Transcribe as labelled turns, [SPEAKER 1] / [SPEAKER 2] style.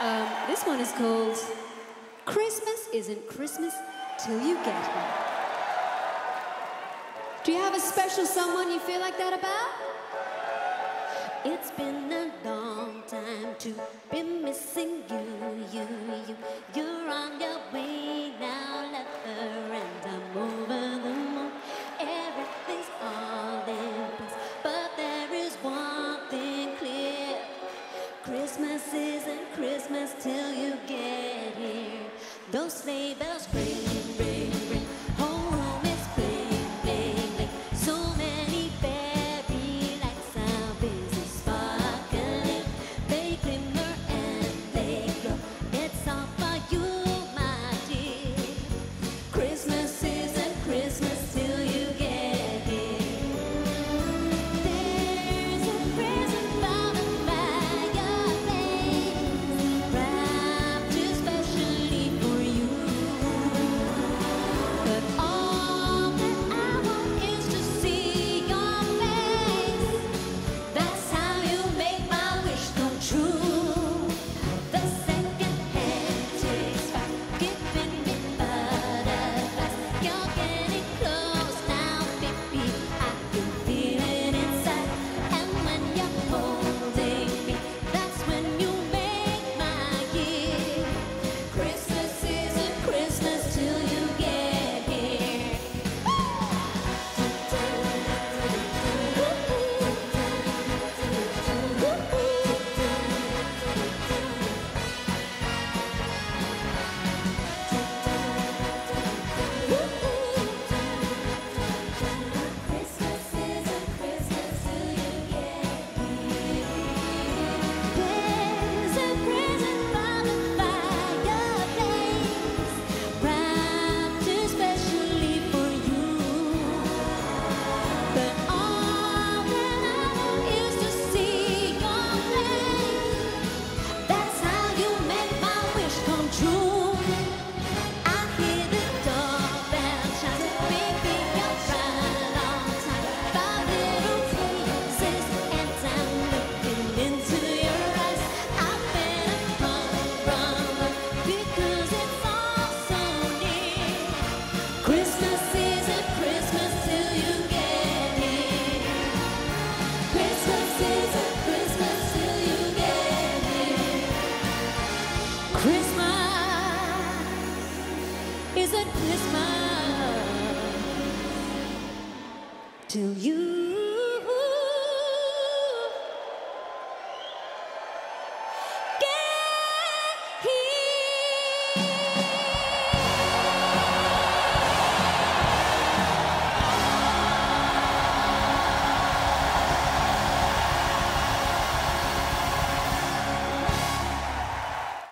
[SPEAKER 1] Um, this one is called Christmas Isn't Christmas Till You Get Here. Do you have a special someone you feel like that about?
[SPEAKER 2] It's been a long time to be missing you, you, you. You're on your way now, lover, and I'm over the moon. Everything's all Christmas isn't Christmas till you get here. Those sleigh bells ring, ring. Christmas isn't Christmas till you.